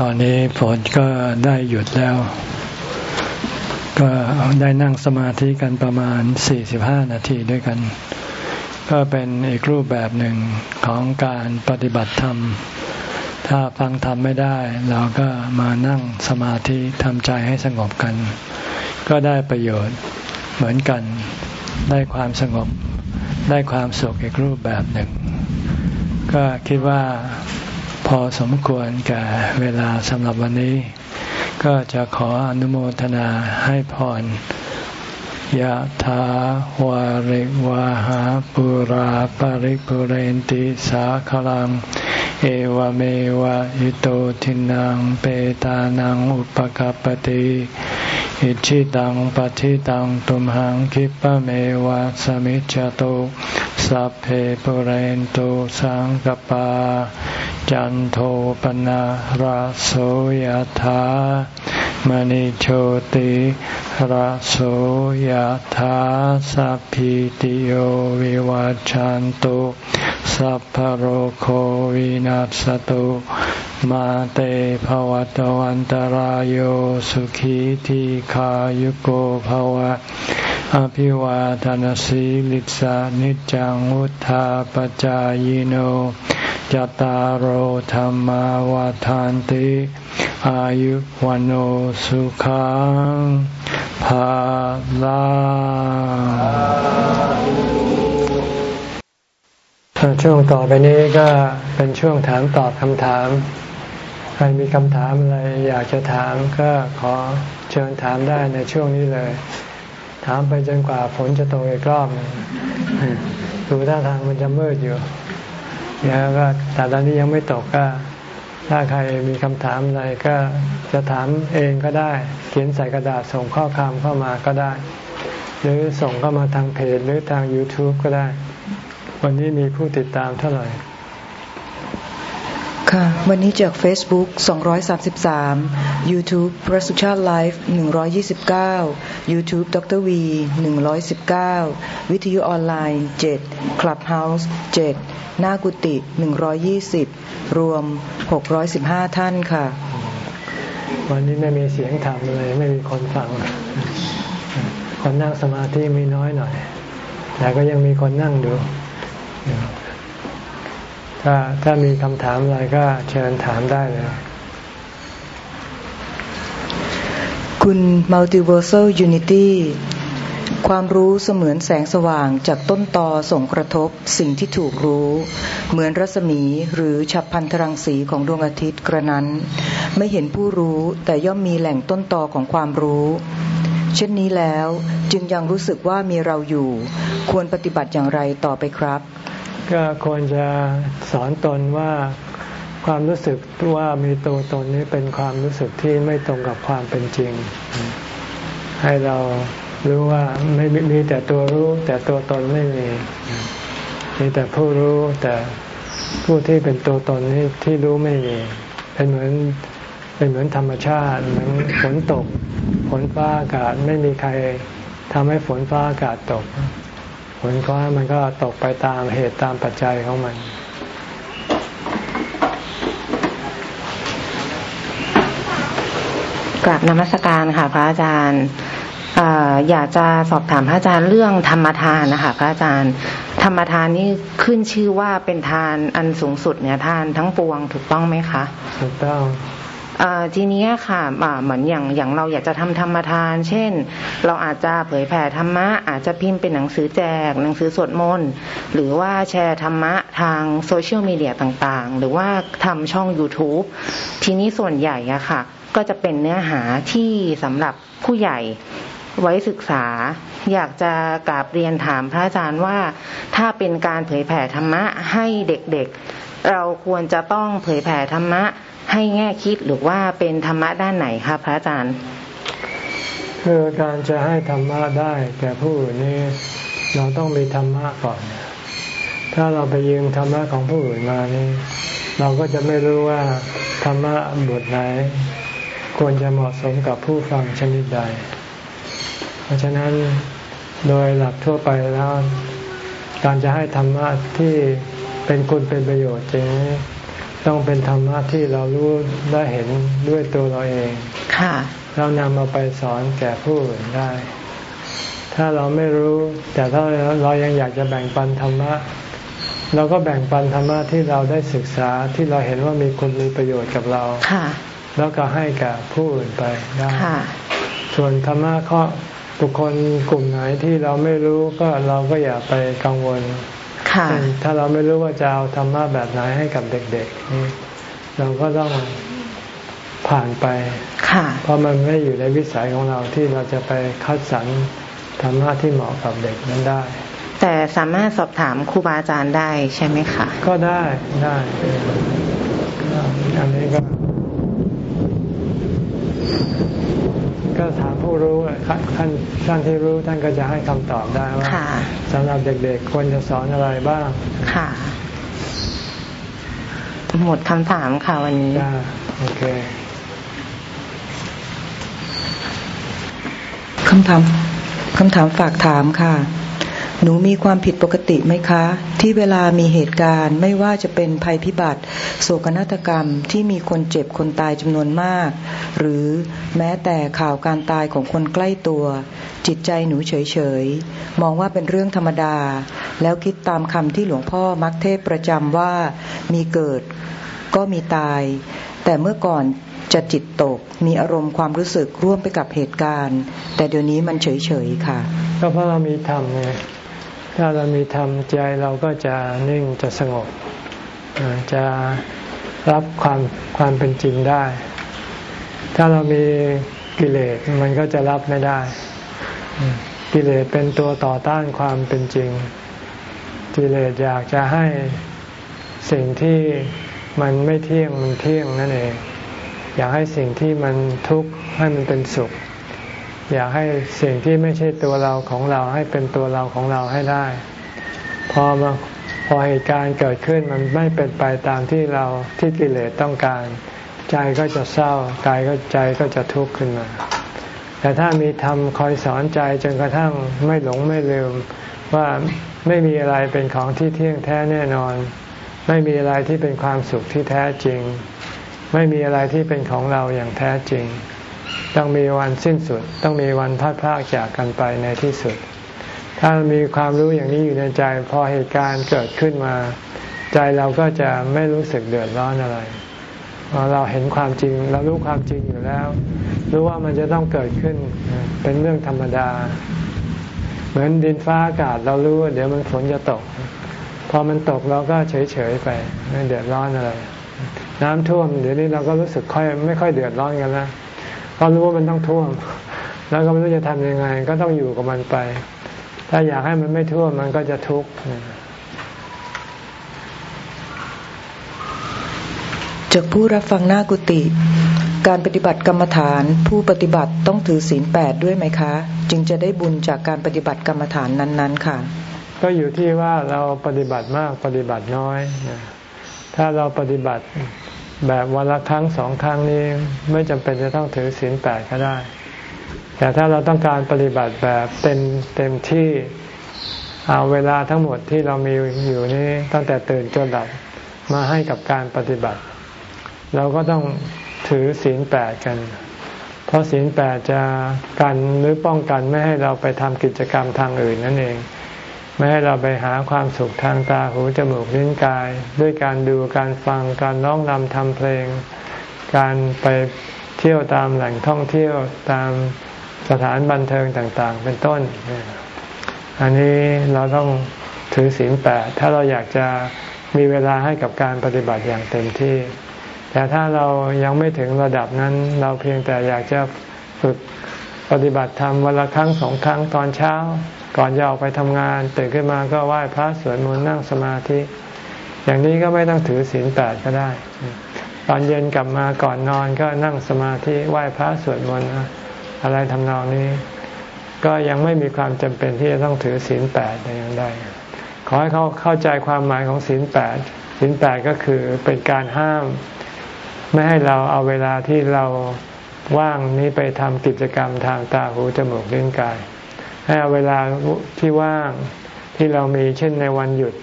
ตอนนี้ฝนก็ได้หยุดแล้ว ก็ได้นั่งสมาธิกันประมาณ 45 นาทีด้วยกัน ก็เป็นอีกรูปแบบหนึ่งของการปฏิบัติธรรม ถ้าฟังธรรมไม่ได้ เราก็มานั่งสมาธิทำใจให้สงบกัน ก็ได้ประโยชน์เหมือนกัน ได้ความสงบ ได้ความสุขอีกรูปแบบหนึ่ง ก็คิดว่า พอสมควรแก่เวลาสำหรับวันนี้ ก็จะขออนุโมทนาให้พรยะถาวาริวาหาปุราปาริปุเรนติสาคลัง เอวเมวะอิโตทินังเปตานังอุปกปติอิชิตังปฏิตังตุมหังคิปะเมวะสมิจจตุสัพเพปุเรนตุสังกปา จันโทปนะราโสยธามณิโชติราโสยธาสัพพิติโยวิวัจจันตุสัพพโรโควินัสตุมาเตภวัตวันตารโยสุขีทีขายุโกภวะอภิวาทานสีลิสานิจังวุธาปจายโน จตารโหธรรมวาทานติ อายุวันโอสุขังภาลาช่วงต่อไปนี้ก็เป็นช่วงถามตอบคำถาม ใครมีคำถามอะไรอยากจะถามก็ขอเชิญถามได้ในช่วงนี้เลย ถามไปจนกว่าฝนจะตกอีกรอบดูท่าทางมันจะมืดอยู่ แล้วก็แต่ตอนนี้ยังไม่ตกก็ ถ้าใครมีคำถามอะไรก็จะถามเองก็ได้ เขียนใส่กระดาษส่งข้อความเข้ามาก็ได้ หรือส่งเข้ามาทางเพจหรือทาง YouTube ก็ได้ วันนี้มีผู้ติดตามเท่าไหร่ ค่ะ วันนี้จาก Facebook 233 YouTube พระสุชาติไลฟ์129 YouTube ดร V 119 วิทยุออนไลน์ 7 Clubhouse 7 หน้ากุฏิหนึ่งร้อยี่สิบรวมหกร้อยสิบห้าท่านค่ะ วันนี้ไม่มีเสียงธรรมเลย ไม่มีคนฟัง คนนั่งสมาธิมีน้อยหน่อย แต่ก็ยังมีคนนั่งดู ถ้าถ้ามีคำถามอะไรก็เชิญถามได้เลย คุณ Multiversal Unity ความรู้เสมือนแสงสว่างจากต้นตอส่งกระทบสิ่งที่ถูกรู้ เหมือนรัศมีหรือฉับพันธรังสีของดวงอาทิตย์กระนั้น ไม่เห็นผู้รู้แต่ย่อมมีแหล่งต้นตอของความรู้ เช่นนี้แล้วจึงยังรู้สึกว่ามีเราอยู่ ควรปฏิบัติอย่างไรต่อไปครับ ก็ควรจะสอนตนว่าความรู้สึกว่ามีตัวตนนี้เป็นความรู้สึกที่ไม่ตรงกับความเป็นจริง ให้เรารู้ว่าไม่มีแต่ตัวรู้แต่ตัวตนไม่มี มีแต่ผู้รู้แต่ผู้ที่เป็นตัวตนนี่ที่รู้ไม่มี เป็นเหมือนเป็นเหมือนธรรมชาติเหมือนฝนตกฝนฟ้าอากาศไม่มีใครทำให้ฝนฟ้าอากาศตก ฝนฟ้ามันก็ตกไปตามเหตุตามปัจจัยของมันกลับนมัสการค่ะ พระอาจารย์อยากจะสอบถามพระอาจารย์เรื่องธรรมทานนะคะพระอาจารย์ ธรรมทานนี่ขึ้นชื่อว่าเป็นทานอันสูงสุดเนี่ยทานทั้งปวงถูกต้องไหมคะ ถูกต้อง ทีนี้ค่ะเหมือนอย่างอย่างเราอยากจะทำธรรมทาน เช่น เราอาจจะเผยแผ่ธรรมะ อาจจะพิมพ์เป็นหนังสือแจก หนังสือสวดมนต์หรือว่าแชร์ธรรมะทางโซเชียลมีเดียต่างๆ หรือว่าทำช่อง YouTube ทีนี้ส่วนใหญ่อะค่ะ ก็จะเป็นเนื้อหาที่สำหรับผู้ใหญ่ไว้ศึกษา อยากจะกราบเรียนถามพระอาจารย์ว่า ถ้าเป็นการเผยแผ่ธรรมะให้เด็กๆ เราควรจะต้องเผยแผ่ธรรมะ ให้แง่คิดหรือว่าเป็นธรรมะด้านไหนคะพระอาจารย์ คือการจะให้ธรรมะได้แก่ผู้อื่นนี่เราต้องมีธรรมะก่อน ถ้าเราไปยืมธรรมะของผู้อื่นมานี่เราก็จะไม่รู้ว่าธรรมะบทไหน ควรจะเหมาะสมกับผู้ฟังชนิดใด เพราะฉะนั้นโดยหลักทั่วไปแล้ว การจะให้ธรรมะที่เป็นคุณเป็นประโยชน์จริง ต้องเป็นธรรมะที่เรารู้ได้เห็นด้วยตัวเราเอง ค่ะ เรานำมาไปสอนแก่ผู้อื่นได้ ถ้าเราไม่รู้ แต่ถ้าเรายังอยากจะแบ่งปันธรรมะ เราก็แบ่งปันธรรมะที่เราได้ศึกษาที่เราเห็นว่ามีคุณมีประโยชน์กับเรา ค่ะ แล้วก็ให้กับผู้อื่นไปได้ค่ะส่วนธรรมะข้อบุคคลกลุ่มไหนที่เราไม่รู้ก็เราก็อย่าไปกังวลค่ะเช่น ถ้าเราไม่รู้ว่าจะเอาธรรมะแบบไหนให้กับเด็กๆนี่เราก็ต้องผ่านไปค่ะเพราะมันไม่อยู่ในวิสัยของเราที่เราจะไปคัดสรรธรรมะที่เหมาะกับเด็กนั้นได้ แต่สามารถสอบถามครูบาอาจารย์ได้ใช่ไหมคะ ก็ได้ได้อันนี้ก็ ก็ถามผู้รู้ท่านท่านท่านที่รู้ท่านก็จะให้คำตอบได้ว่าค่ะสำหรับเด็กๆควรจะสอนอะไรบ้าง ค่ะ หมดคำถามค่ะวันนี้ได้โอเคคำถามคำถามฝากถามค่ะ หนูมีความผิดปกติไหมคะ ที่เวลามีเหตุการณ์ ไม่ว่าจะเป็นภัยพิบัติ โศกนาฏกรรมที่มีคนเจ็บคนตายจำนวนมาก หรือแม้แต่ข่าวการตายของคนใกล้ตัว จิตใจหนูเฉยๆ มองว่าเป็นเรื่องธรรมดา แล้วคิดตามคำที่หลวงพ่อมักเทศประจำว่ามีเกิดก็มีตาย แต่เมื่อก่อนจะจิตตก มีอารมณ์ความรู้สึกร่วมไปกับเหตุการณ์ แต่เดี๋ยวนี้มันเฉยๆค่ะ ก็เพราะเรามีธรรมไง ถ้าเรามีธรรมใจเราก็จะนิ่งจะสงบ จะรับความความเป็นจริงได้ ถ้าเรามีกิเลสมันก็จะรับไม่ได้ กิเลสเป็นตัวต่อต้านความเป็นจริง กิเลสอยากจะให้สิ่งที่มันไม่เที่ยงมันเที่ยงนั่นเอง อยากให้สิ่งที่มันทุกข์ให้มันเป็นสุข อยากให้สิ่งที่ไม่ใช่ตัวเราของเราให้เป็นตัวเราของเราให้ได้ พอมาพอเหตุการณ์เกิดขึ้นมันไม่เป็นไปตามที่เราที่กิเลสต้องการ ใจก็จะเศร้ากายก็ใจก็จะทุกข์ขึ้นมา แต่ถ้ามีธรรมคอยสอนใจจนกระทั่งไม่หลงไม่ลืม ว่าไม่มีอะไรเป็นของที่เที่ยงแท้แน่นอน ไม่มีอะไรที่เป็นความสุขที่แท้จริง ไม่มีอะไรที่เป็นของเราอย่างแท้จริง ต้องมีวันสิ้นสุด ต้องมีวันพัดพากจากกันไปในที่สุด ถ้ามีความรู้อย่างนี้อยู่ในใจ พอเหตุการณ์เกิดขึ้นมา ใจเราก็จะไม่รู้สึกเดือดร้อนอะไรพราะเราเห็นความจริง เรารู้ความจริงอยู่แล้ว รู้ว่ามันจะต้องเกิดขึ้นเป็นเรื่องธรรมดา เหมือนดินฟ้าอากาศเรารู้ว่าเดี๋ยวมันฝนจะตก พอมันตกเราก็เฉยๆไปไม่เดือดร้อนอะไร น้ำท่วมเดี๋ยวนี้เราก็รู้สึกค่อยไม่ค่อยเดือดร้อนกันแล้ว เพราะรู้ว่ามันต้องท่วม แล้วก็ไม่รู้จะทำยังไง ก็ต้องอยู่กับมันไป ถ้าอยากให้มันไม่ท่วมมันก็จะทุกข์จากผู้รับฟังหน้ากุฏิการปฏิบัติกรรมฐาน ผู้ปฏิบัติต้องถือศีลแปดด้วยไหมคะ จึงจะได้บุญจากการปฏิบัติกรรมฐานนั้น ๆ ค่ะ ก็อยู่ที่ว่าเราปฏิบัติมากปฏิบัติน้อยนะถ้าเราปฏิบัติ แบบวันละครั้งสองครั้งนี้ไม่จำเป็นจะต้องถือศีลแปดก็ได้ แต่ถ้าเราต้องการปฏิบัติแบบเต็มเต็มที่เอาเวลาทั้งหมดที่เรามีอยู่นี้ตั้งแต่ตื่นจนหลับมาให้กับการปฏิบัติ เราก็ต้องถือศีลแปดกัน เพราะศีลแปดจะกันหรือป้องกันไม่ให้เราไปทำกิจกรรมทางอื่นนั่นเอง ไม่ให้เราไปหาความสุขทางตาหูจมูกลิ้นกาย ด้วยการดูการฟังการร้องนำทำเพลง การไปเที่ยวตามแหล่งท่องเที่ยวตามสถานบันเทิงต่าง ๆ เป็นต้น อันนี้เราต้องถือศีลแปดถ้าเราอยากจะมีเวลาให้กับการปฏิบัติอย่างเต็มที่ แต่ถ้าเรายังไม่ถึงระดับนั้น เราเพียงแต่อยากจะฝึกปฏิบัติธรรมวันละครั้งสองครั้งตอนเช้า ก่อนจะออกไปทำงานตื่นขึ้นมาก็ไหว้พระสวดมนต์นั่งสมาธิ อย่างนี้ก็ไม่ต้องถือศีลแปดก็ได้ ตอนเย็นกลับมาก่อนนอนก็นั่งสมาธิไหว้พระสวดมนต์อะไรทำนองนี้ ก็ยังไม่มีความจำเป็นที่จะต้องถือศีลแปดแต่อย่างใดขอให้เขาเข้าใจความหมายของศีลแปดศีลแปดก็คือเป็นการห้าม ไม่ให้เราเอาเวลาที่เราว่างนี้ไปทำกิจกรรมทางตาหูจมูกลิ้นกาย ให้เอาเวลาที่ว่างที่เรามีเช่นในวันหยุด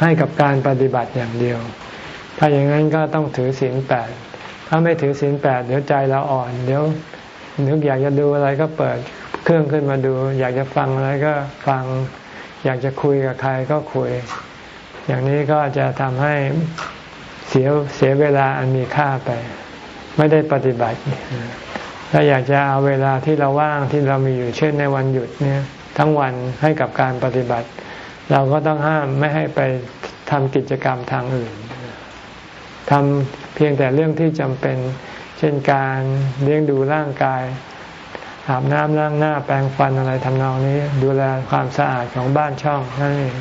ให้กับการปฏิบัติอย่างเดียวถถ้าอย่างนั้นก็ต้องถือศีลแปด ถ้าไม่ถือศีลแปดเดี๋ยวใจเราอ่อน เดี๋ยวนึกอยากจะดูอะไรก็เปิดเครื่องขึ้นมาดู อยากจะฟังอะไรก็ฟัง อยากจะคุยกับใครก็คุย อย่างนี้ก็จะทำให้เสียเสียเวลาอันมีค่าไป ไม่ได้ปฏิบัติ ถ้าอยากจะเอาเวลาที่เราว่างที่เรามีอยู่เช่นในวันหยุดเนี่ยทั้งวันให้กับการปฏิบัติ เราก็ต้องห้ามไม่ให้ไปทำกิจกรรมทางอื่นทำเพียงแต่เรื่องที่จำเป็น เช่นการเลี้ยงดูร่างกายอาบน้ำล้างหน้าแปรงฟันอะไรทำนองนี้ ดูแลความสะอาดของบ้านช่องนั่นเอง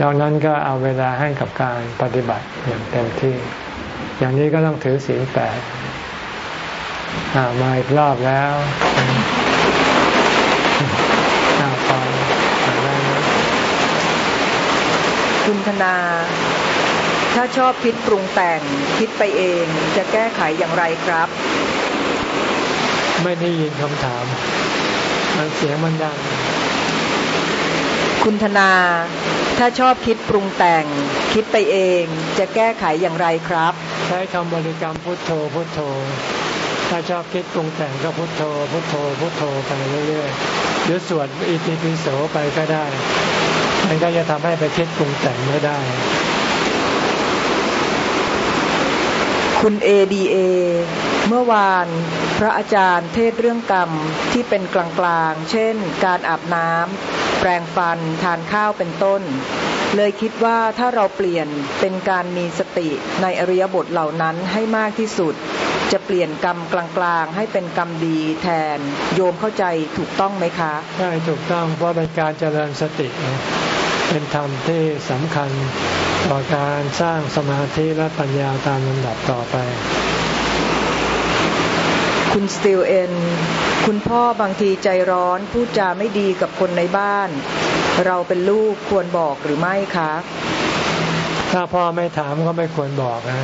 นอกนั้นก็เอาเวลาให้กับการปฏิบัติอย่างเต็มที่ อย่างนี้ก็ต้องถือศีลแปด มาอีกรอบแล้วฟังคุณธนา ถ้าชอบคิดปรุงแต่งคิดไปเองจะแก้ไขอย่างไรครับ ไม่ได้ยินคำถาม มันเสียงมันดัง คุณธนา ถ้าชอบคิดปรุงแต่ง คิดไปเองจะแก้ไขอย่างไรครับ ใช้คำบริกรรมพุทโธพุทโธ ถ้าชอบคิดปรุงแต่งก็พุทโธ พุทโธ พุทโธไปเรื่อยๆหรือสวดอิติปิโสไปก็ได้ มันก็จะทำให้ไปคิดปรุงแต่งไม่ได้ คุณเอดีเอเมื่อวานพระอาจารย์เทศเรื่องกรรมที่เป็นกลางๆ เช่น การอาบน้ำแปรงฟันทานข้าวเป็นต้น เลยคิดว่าถ้าเราเปลี่ยนเป็นการมีสติในอริยบทเหล่านั้นให้มากที่สุด จะเปลี่ยนกรรมกลางๆ ให้เป็นกรรมดีแทนโยมเข้าใจถูกต้องไหมคะใช่ถูกต้องเพราะเป็นการเจริญสติเป็นธรรมที่สำคัญต่อการสร้างสมาธิและปัญญาตามลำดับต่อไป คุณสติลเอ็นคุณพ่อบางทีใจร้อนพูดจาไม่ดีกับคนในบ้าน เราเป็นลูกควรบอกหรือไม่คะ ถ้าพ่อไม่ถามก็ไม่ควรบอกนะ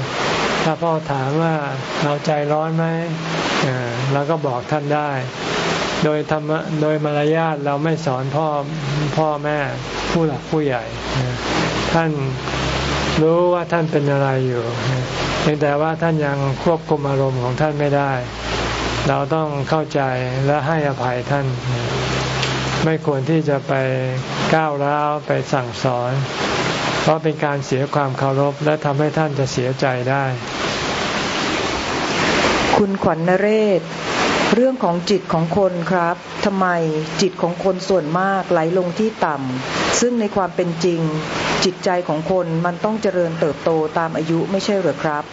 ถ้าพ่อถามว่าเราใจร้อนไหมเราก็บอกท่านได้ โดยธรรมโดยมารยาทเราไม่สอนพ่อพ่อแม่ผู้หลักผู้ใหญ่ ท่านรู้ว่าท่านเป็นอะไรอยู่เพียงแต่ว่าท่านยังควบคุมอารมณ์ของท่านไม่ได้ เราต้องเข้าใจและให้อภัยท่าน ไม่ควรที่จะไปก้าวร้าวไปสั่งสอน ราะเป็นการเสียความเคารพและทำให้ท่านจะเสียใจได้ คุณขวัญนเรศ เรื่องของจิตของคนครับทำไมจิตของคนส่วนมากไหลลงที่ต่ำซึ่งในความเป็นจริง จิตใจของคนมันต้องเจริญเติบโตตามอายุไม่ใช่หรือครับ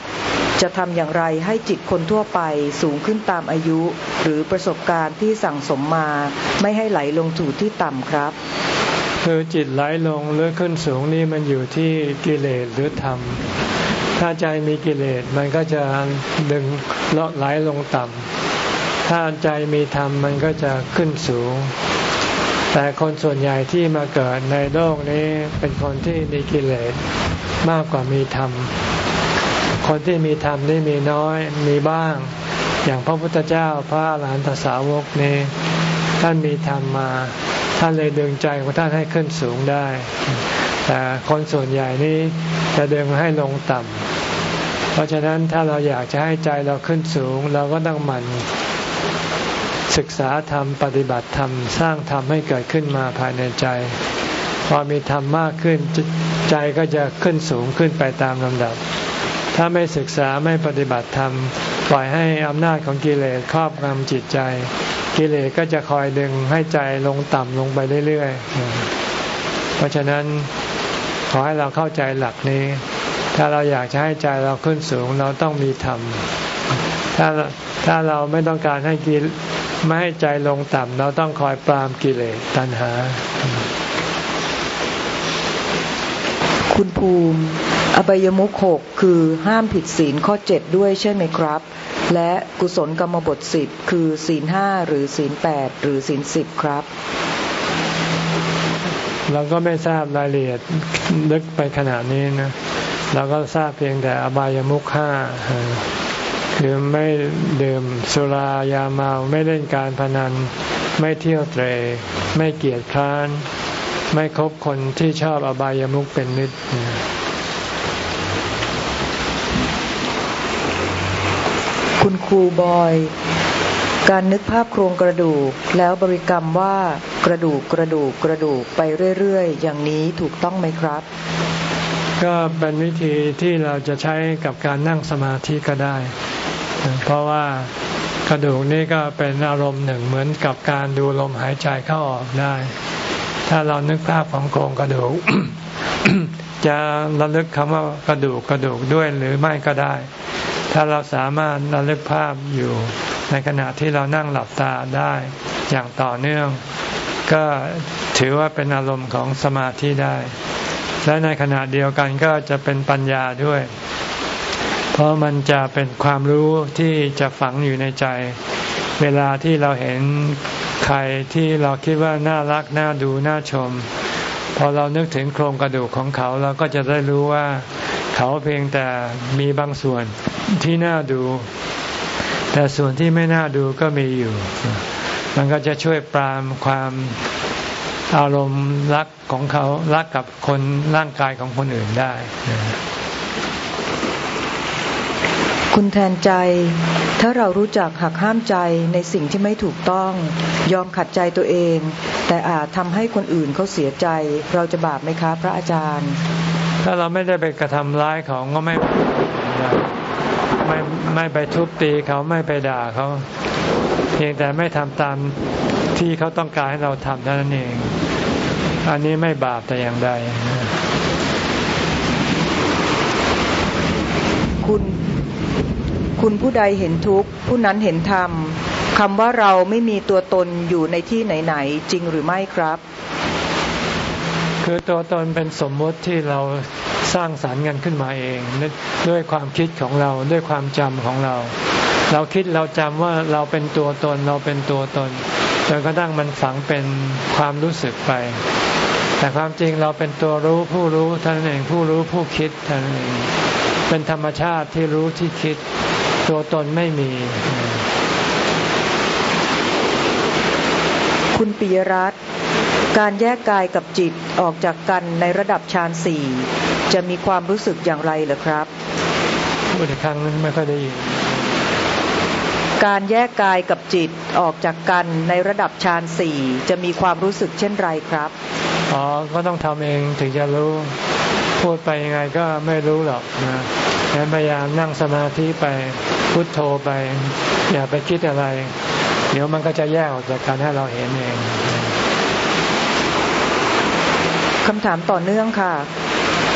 จะทำอย่างไรให้จิตคนทั่วไปสูงขึ้นตามอายุ หรือประสบการณ์ที่สั่งสมมา ไม่ให้ไหลลงถูที่ต่ำครับ คือจิตไหลลงหรือขึ้นสูงนี่มันอยู่ที่กิเลสหรือธรรม ถ้าใจมีกิเลสมันก็จะดึงเลาะไหลลงต่ำ ถ้าใจมีธรรมมันก็จะขึ้นสูง แต่คนส่วนใหญ่ที่มาเกิดในโลกนี้เป็นคนที่มีกิเลสมากกว่ามีธรรม คนที่มีธรรมนี่มีน้อยมีบ้าง อย่างพระพุทธเจ้าพระอรหันตสาวกนี้ท่านมีธรรมมา ท่านเลยดึงใจของท่านให้ขึ้นสูงได้ แต่คนส่วนใหญ่นี้จะดึงให้ลงต่ำ เพราะฉะนั้นถ้าเราอยากจะให้ใจเราขึ้นสูง เราก็ต้องหมั่นศึกษาธรรม ปฏิบัติธรรม สร้างธรรมให้เกิดขึ้นมาภายในใจ พอมีธรรมมากขึ้นใจก็จะขึ้นสูงขึ้นไปตามลำดับ ถ้าไม่ศึกษาไม่ปฏิบัติธรรม ปล่อยให้อำนาจของกิเลสครอบงำจิตใจ กิเลสก็จะคอยดึงให้ใจลงต่ำลงไปเรื่อยๆ เพราะฉะนั้นขอให้เราเข้าใจหลักนี้ ถ้าเราอยากจะให้ใจเราขึ้นสูงเราต้องมีธรรม ถ้าถ้าเราไม่ต้องการให้กิไม่ให้ใจลงต่ำเราต้องคอยปรามกิเลสตัณหา คุณภูมิ อบายมุขหกคือห้ามผิดศีลข้อเจ็ดด้วยใช่ไหมครับ และกุศลกรรมบทสิบคือศีลห้าหรือศีลแปดหรือศีลสิบครับ เราก็ไม่ทราบรายละเอียดลึกไปขนาดนี้นะเราก็ทราบเพียงแต่อบายมุขห้าคือไม่ดื่มสุรายาเมาไม่เล่นการพนัน ไม่เที่ยวเตร ไม่เกียจคร้าน ไม่คบคนที่ชอบอบายมุขเป็นนิด คุณครูบอย การนึกภาพโครงกระดูก แล้วบริกรรมว่ากระดูกกระดูกกระดูกไปเรื่อยๆ อย่างนี้ถูกต้องไหมครับ ก็เป็นวิธีที่เราจะใช้กับการนั่งสมาธิก็ได้ เพราะว่ากระดูกนี่ก็เป็นอารมณ์หนึ่งเหมือนกับการดูลมหายใจเข้าออกได้ ถ้าเรานึกภาพของโครงกระดูก จะระลึกคำว่ากระดูกกระดูกด้วยหรือไม่ก็ได้ ถ้าเราสามารถระลึกภาพอยู่ ในขณะที่เรานั่งหลับตาได้อย่างต่อเนื่อง ก็ถือว่าเป็นอารมณ์ของสมาธิได้ และในขณะเดียวกันก็จะเป็นปัญญาด้วย เพราะมันจะเป็นความรู้ที่จะฝังอยู่ในใจ เวลาที่เราเห็นใครที่เราคิดว่าน่ารักน่าดูน่าชม พอเรานึกถึงโครงกระดูกของเขาเราก็จะได้รู้ว่าเขาเพียงแต่มีบางส่วน ที่น่าดู แต่ส่วนที่ไม่น่าดูก็มีอยู่ มันก็จะช่วยปรามความอารมณ์รักของเขารักกับคนร่างกายของคนอื่นได้ คุณแทนใจ ถ้าเรารู้จักหักห้ามใจในสิ่งที่ไม่ถูกต้อง ยอมขัดใจตัวเอง แต่อาจทำให้คนอื่นเขาเสียใจ เราจะบาปไหมคะพระอาจารย์ ถ้าเราไม่ได้ไปกระทำร้ายเขาก็ไม่ ไม่ไม่ไปทุบตีเขาไม่ไปด่าเขาเพียงแต่ไม่ทำตามที่เขาต้องการให้เราทำเท่านั้นเอง อันนี้ไม่บาปแต่อย่างใด คุณคุณผู้ใดเห็นทุกข์ผู้นั้นเห็นธรรมคำว่าเราไม่มีตัวตนอยู่ในที่ไหนๆจริงหรือไม่ครับ คือตัวตนเป็นสมมติที่เรา สร้างสารรค์กันขึ้นมาเอง ด้วยความคิดของเราด้วยความจำของเรา เราคิดเราจำว่าเราเป็นตัวตนเราเป็นตัวตนจนกระทั่งมันฝังเป็นความรู้สึกไป แต่ความจริงเราเป็นตัวรู้ผู้รู้ท่านเองผู้รู้ผู้คิดท่านเองเป็นธรรมชาติที่รู้ที่คิด ตัวตนไม่มี คุณปิยรัตน์ การแยกกายกับจิตออกจากกันในระดับฌานสี่จะมีความรู้สึกอย่างไรเหรอครับพูดอีกครั้งนึงไม่ค่อยได้ยินการแยกกายกับจิตออกจากกันในระดับฌานสี่จะมีความรู้สึกเช่นไรครับอ๋อก็ต้องทำเองถึงจะรู้พูดไปยังไงก็ไม่รู้หรอกนะพยายามนั่งสมาธิไปพุทโธไป อย่าไปคิดอะไร เดี๋ยวมันก็จะแยกออกจากกันให้เราเห็นเอง คำถามต่อเนื่องค่ะ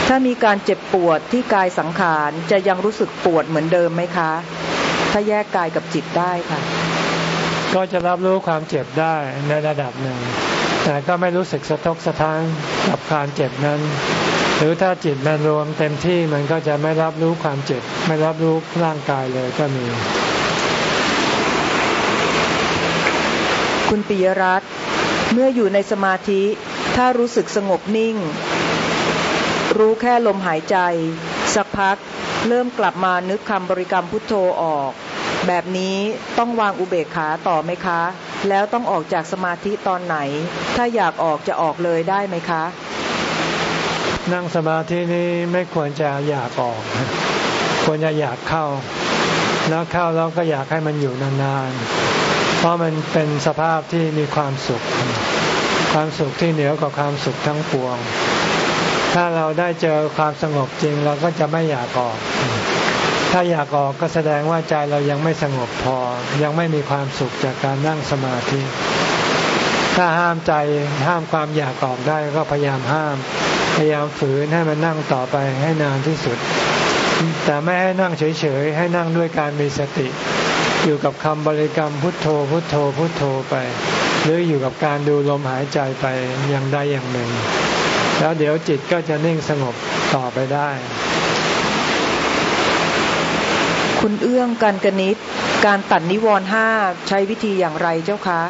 ถ้ามีการเจ็บปวดที่กายสังขารจะยังรู้สึกปวดเหมือนเดิมไหมคะ ถ้าแยกกายกับจิตได้ค่ะ ก็จะรับรู้ความเจ็บได้ในระดับหนึ่ง แต่ก็ไม่รู้สึกสะทกสะท้านกับการเจ็บนั้น หรือถ้าจิตมันรวมเต็มที่มันก็จะไม่รับรู้ความเจ็บ ไม่รับรู้ร่างกายเลยก็มีคุณปิยรัตน์เมื่ออยู่ในสมาธิ ถ้ารู้สึกสงบนิ่ง รู้แค่ลมหายใจ สักพักเริ่มกลับมานึกคำบริกรรมพุทโธออก แบบนี้ต้องวางอุเบกขาต่อไหมคะ แล้วต้องออกจากสมาธิตอนไหน ถ้าอยากออกจะออกเลยได้ไหมคะ นั่งสมาธินี้ไม่ควรจะอยากออก ควรจะอยากเข้า แล้วเข้าแล้วก็อยากให้มันอยู่นานๆเพราะมันเป็นสภาพที่มีความสุข ความสุขที่เหนือกว่าความสุขทั้งปวง ถ้าเราได้เจอความสงบจริงเราก็จะไม่อยากออก ถ้าอยากออกก็แสดงว่าใจเรายังไม่สงบพอ ยังไม่มีความสุขจากการนั่งสมาธิ ถ้าห้ามใจห้ามความอยากออกได้ก็พยายามห้าม พยายามฝืนให้มันนั่งต่อไปให้นานที่สุด แต่ไม่ให้นั่งเฉยๆให้นั่งด้วยการมีสติ อยู่กับคำบริกรรมพุทโธพุทโธพุทโธไป หรืออยู่กับการดูลมหายใจไปอย่างใดอย่างหนึ่ง แล้วเดี๋ยวจิตก็จะนิ่งสงบต่อไปได้ คุณเอื้องการกนิษการตัดนิวรณ์ห้าใช้วิธีอย่างไรเจ้าคะ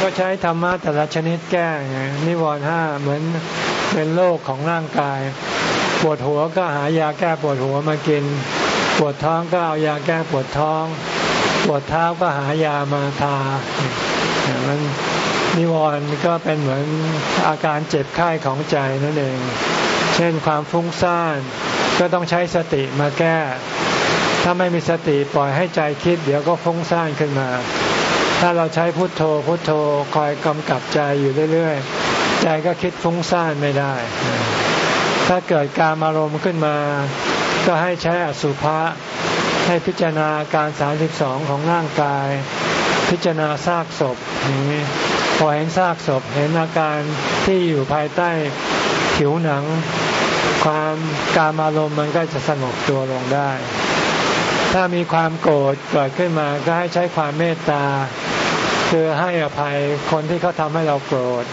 ก็ใช้ธรรมะแต่ละชนิดแก้ไงนิวรณ์ห้าเหมือนเป็นโรคของร่างกาย ปวดหัวก็หายาแก้ปวดหัวมากิน ปวดท้องก็เอายาแก้ปวดท้อง ปวดเท้าก็หายามาทา มันนิวรณ์ก็เป็นเหมือนอาการเจ็บไข้ของใจนั่นเอง เช่นความฟุ้งซ่านก็ต้องใช้สติมาแก้ ถ้าไม่มีสติปล่อยให้ใจคิด เดี๋ยวก็ฟุ้งซ่านขึ้นมา ถ้าเราใช้พุทโธพุทโธคอยกำกับใจอยู่เรื่อยๆ ใจก็คิดฟุ้งซ่านไม่ได้ ถ้าเกิดการอารมณ์ขึ้นมา ก็ให้ใช้อสุภะให้พิจารณาการสามสิบสองของร่างกาย พิจารณาซากศพอย่างนี้พอเห็นซากศพเห็นอาการที่อยู่ภายใต้ผิวหนัง ความการอารมณ์มันก็จะสงบตัวลงได้ ถ้ามีความโกรธเกิดขึ้นมาก็ให้ใช้ความเมตตาคือให้อภัยคนที่เขาทำให้เราโกรธ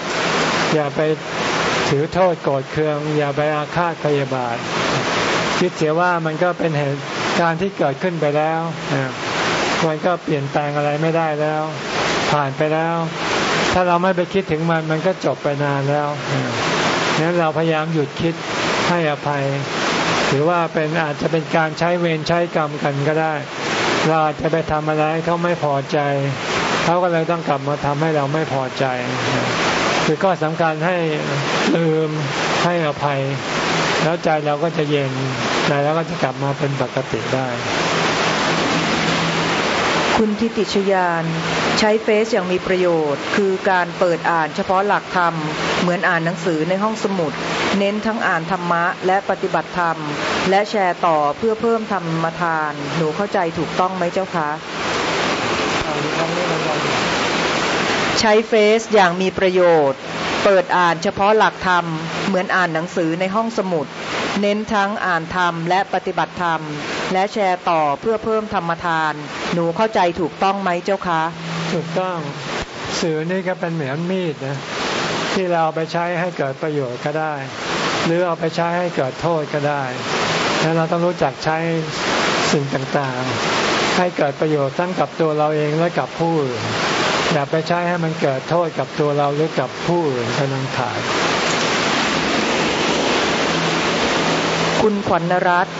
อย่าไปถือโทษโกรธเคือง อย่าไปอาฆาตพยาบาทคิดเสียว่ามันก็เป็นเหตุการณ์ที่เกิดขึ้นไปแล้ว มันก็เปลี่ยนแปลงอะไรไม่ได้แล้ว ผ่านไปแล้ว ถ้าเราไม่ไปคิดถึงมันมันก็จบไปนานแล้วนั้นเราพยายามหยุดคิดให้อภัยหรือว่าเป็นอาจจะเป็นการใช้เวรใช้กรรมกันก็ได้ เราอาจจะไปทำอะไรเขาไม่พอใจ เขาก็เลยต้องกลับมาทำให้เราไม่พอใจ คือก็สำคัญให้ลืมให้อภัย แล้วใจเราก็จะเย็นใจเราก็จะกลับมาเป็นปกติได้ คุณทิติชยาน ใช้เฟซอย่างมีประโยชน์ คือการเปิดอ่านเฉพาะหลักธรรม เหมือนอ่านหนังสือในห้องสมุด เน้นทั้งอ่านธรรมะและปฏิบัติธรรม และแชร์ต่อเพื่อเพิ่มธรรมทาน หนูเข้าใจถูกต้องไหมเจ้าคะใช้เฟซอย่างมีประโยชน์ เปิดอ่านเฉพาะหลักธรรม เหมือนอ่านหนังสือในห้องสมุด เน้นทั้งอ่านธรรมและปฏิบัติธรรม และแชร์ต่อเพื่อเพิ่มธรรมทาน หนูเข้าใจถูกต้องไหมเจ้าคะ ถูกต้องสื่อนี่ก็เป็นเหมือนมีดนะที่เราไปใช้ให้เกิดประโยชน์ก็ได้ หรือเอาไปใช้ให้เกิดโทษก็ได้แล้วเราต้องรู้จักใช้สิ่งต่างๆ ให้เกิดประโยชน์ทั้งกับตัวเราเองและกับผู้อื่นอย่าไปใช้ให้มันเกิดโทษกับตัวเราหรือกับผู้อื่นเท่านั้นขาดคุณขวัญนรัตน์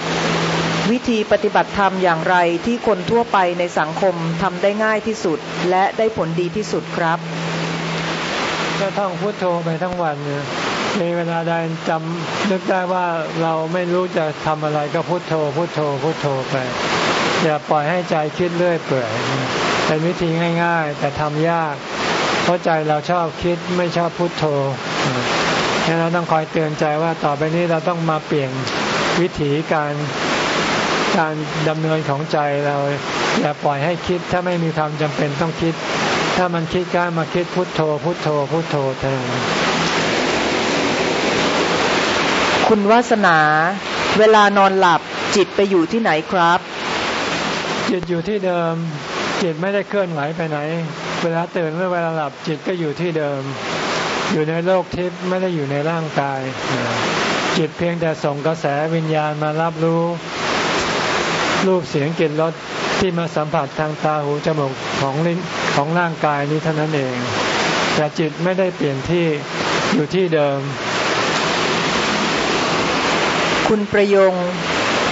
วิธีปฏิบัติธรรมอย่างไรที่คนทั่วไปในสังคมทำได้ง่ายที่สุด และได้ผลดีที่สุดครับ ก็ท่องพุทโธไปทั้งวันเนี่ยในเวลาใดจำนึกได้ว่าเราไม่รู้จะทำอะไรก็พุทโธ พุทโธ พุทโธไป อย่าปล่อยให้ใจคิดเรื่อยเปื่อยเป็นวิธีง่าย ๆ แต่ทำยาก เพราะใจเราชอบคิดไม่ชอบพุทโธนะเราต้องคอยเตือนใจว่าต่อไปนี้เราต้องมาเปลี่ยนวิถีการ การดำเนินของใจเราอย่าปล่อยให้คิดถ้าไม่มีความจำเป็นต้องคิด ถ้ามันคิดก็มาคิดพุทโธ พุทโธ พุทโธแทนคุณวาสนา เวลานอนหลับจิตไปอยู่ที่ไหนครับ จิตอยู่ที่เดิม จิตไม่ได้เคลื่อนไหวไปไหน เวลาตื่นเมื่อเวลาหลับจิตก็อยู่ที่เดิม อยู่ในโลกทิพย์ไม่ได้อยู่ในร่างกายจิตเพียงแต่ส่งกระแสวิญญาณมารับรู้ รูปเสียงกลิ่นรสที่มาสัมผัสทางตาหูจมูกของลิ้นของร่างกายนี้เท่านั้นเอง แต่จิตไม่ได้เปลี่ยนที่อยู่ที่เดิม คุณประยง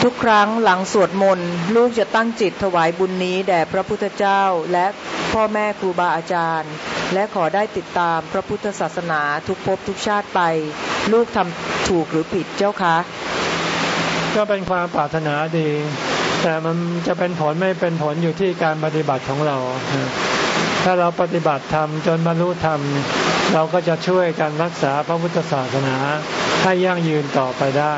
ทุกครั้งหลังสวดมนต์ลูกจะตั้งจิตถวายบุญนี้แด่พระพุทธเจ้าและพ่อแม่ครูบาอาจารย์ และขอได้ติดตามพระพุทธศาสนาทุกภพทุกชาติไป ลูกทำถูกหรือผิดเจ้าคะ ก็เป็นความปรารถนาดี แต่มันจะเป็นผลไม่เป็นผลอยู่ที่การปฏิบัติของเรา ถ้าเราปฏิบัติธรรมจนบรรลุธรรม เราก็จะช่วยกันรักษาพระพุทธศาสนาให้ยั่งยืนต่อไปได้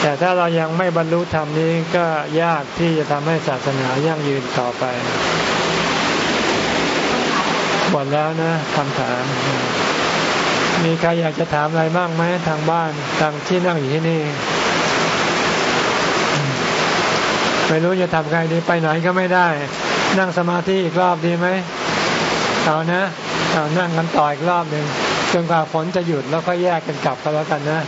แต่ถ้าเรายังไม่บรรลุธรรมนี้ก็ยากที่จะทำให้ศาสนายั่งยืนต่อไปหมดแล้วนะคำถาม มีใครอยากจะถามอะไรบ้างไหมทางบ้านทางที่นั่งอยู่ที่นี่ ไม่รู้จะทำไงดีไปไหนก็ไม่ได้ นั่งสมาธิอีกรอบดีไหมเอานะเอานั่งกันต่ออีกรอบหนึ่งจนกว่าฝนจะหยุดแล้วก็แยกกันกลับกันแล้วกันนะ